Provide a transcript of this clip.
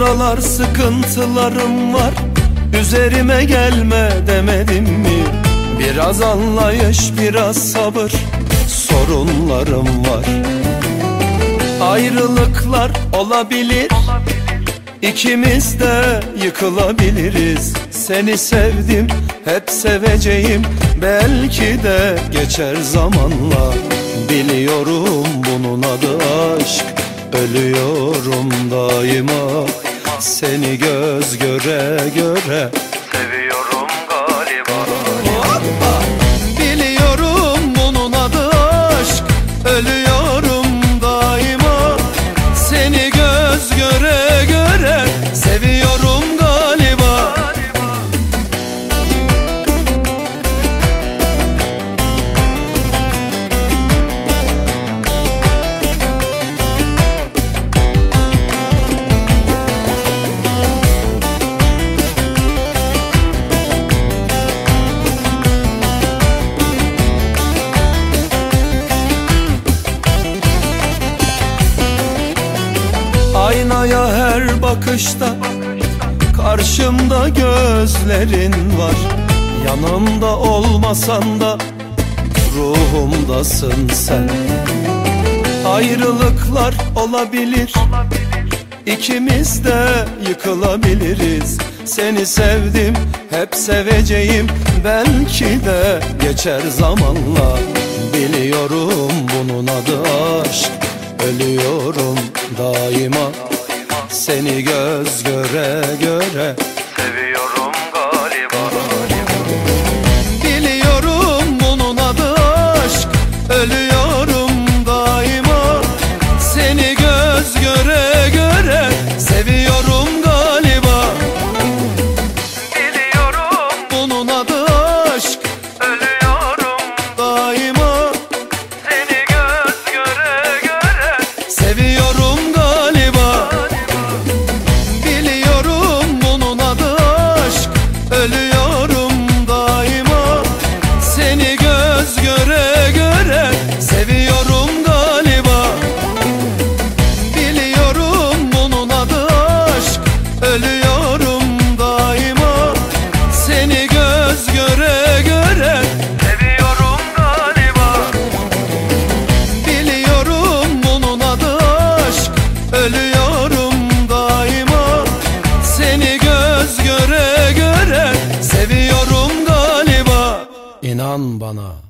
aralar sıkıntılarım var Üzerime gelme demedim mi? Biraz anlayış biraz sabır Sorunlarım var. Ayrılıklar olabilir İkimiz de yıkılabiliriz. Seni sevdim hep seveceğim. Belki de geçer zamanla Biliyorum bunun adı aşk Ölüyorum daima Seni göz göre göre her bakışta Karşımda gözlerin var. Yanımda olmasan da Ruhumdasın sen. Ayrılıklar olabilir İkimiz de yıkılabiliriz. Seni sevdim hep seveceğim Belki de geçer zamanla Biliyorum bunun adı aşk Ölüyorum daima Seni göz göre göre. Seviyorum galiba. Biliyorum bunun adı aşk. Ölüyorum daima. Seni göz göre göre. Seviyorum galiba. Biliyorum. Bunun adı aşk. Ölüyorum daima. Seni göz göre göre. Seviyorum Ölüyorum daima. Seni göz göre göre Seviyorum galiba. Biliyorum bunun adı aşk. Ölüyorum daima. Seni göz göre göre Seviyorum galiba. İnan bana